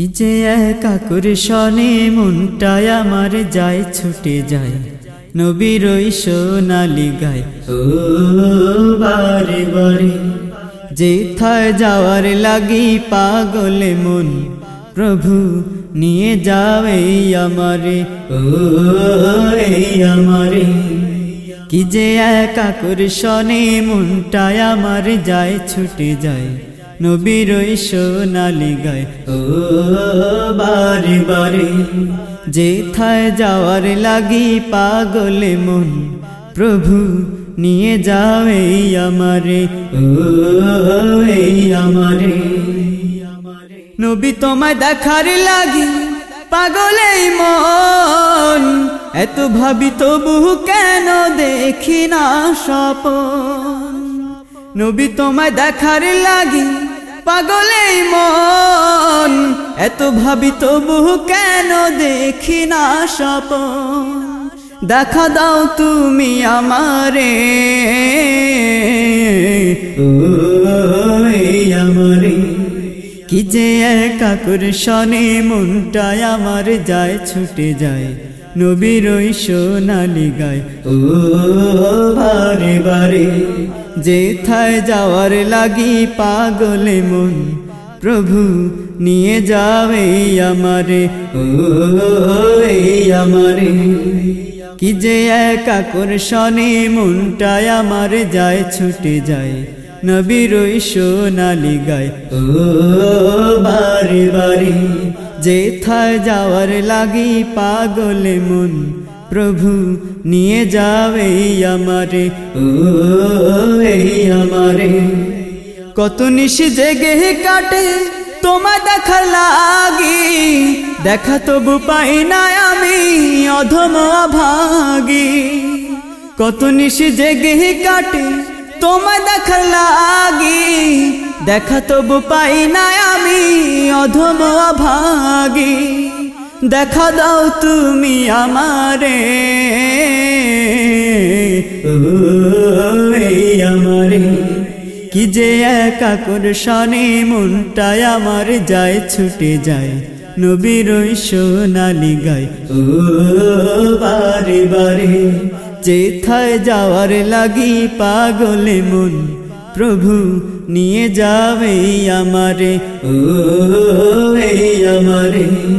কি যে কাকুর শনে মনটায় আমার যায়, ছুটে যায়। নবীর ওই সোনালি গায়। ও বারে বারে, যেথায় যাওয়ার লাগি পাগলে মন। প্রভু, নিয়ে যাবে আমারে। ও এই আমারে। কি যে কাকুর শনে মনটায় আমার যায়, ছুটে যায়। নবীর সোনালি গায়। ও বারে বারে যেথায় যাওয়ার লাগি পাগলে মন, প্রভু নিয়ে যাবে আমারে, ও এই আমারে। নবী তোমায় দেখার লাগি পাগলেই মন, এত ভাবি তবু কেন দেখি না স্বপন। নবী তোমায় দেখার লাগি পাগলেই মন। এত ভাবি তবু কেন দেখি না স্বপন? দেখা দাও তুমি আমারে। আমারে। কি যে কাকুর শনে মনটায় আমার যায়, ছুটে যায়। নবীর সোনালি গায়। ও বারে বারে। যেথায় যাওয়ার লাগি পাগলে মন, প্রভু নিয়ে যাবে আমারে, ও আমারে। কি যে কাকুর শনে মনটায় আমার যায়, ছুটে যায়, নবীর সোনালি গায়। ও, বারে বারে যেথায় যাওয়ার লাগি পাগলে মন প্রভু, নিয়ে যাবে আমারে। ও, এই আমারে। কত নিশি জেগে কাটে তোমার দেখা লাগি। দেখা তবু পাই না আমি, অধম ভাগি কত নিশি জেগে কাটে, তোমায় দেখার লাগি। দেখা তবু পাই না আমি, অধম ভাগি দেখা দাও তুমি আমারে। আমারে। কি যে একাকুর শনে মনটায় আমার যায়, ছুটে যায়। নবীর সোনালি গায়। ও বারে বারে। যেথায় যাওয়ার লাগি পাগলে মন। প্রভু নিয়ে যাবে আমারে। ও আমারে।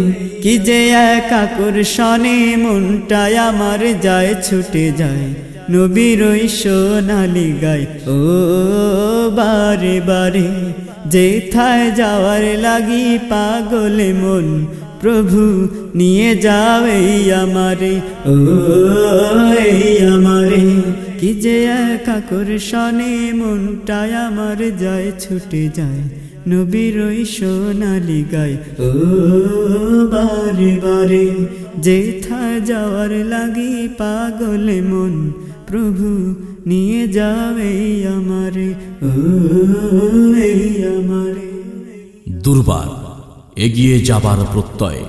কি যে কাকুর শনে মনটায় আমার যায়, ছুটে যায়। নবীর সোনালি গায়, ও বারে বারে, যেথায় যাওয়ার লাগি পাগলে মন। প্রভু, নিয়ে যাবে আমারে, ও এই আমারে। কি যে কাকুর শনে মনটায় আমার যায়, ছুটে যায়। নবীর সোনালি গায়। ও বারে বারে যেথা যাওয়ার লাগি পাগল মন, প্রভু নিয়ে যাবে আমারে আমারে। দুর্বার, এগিয়ে যাবার প্রত্যয়।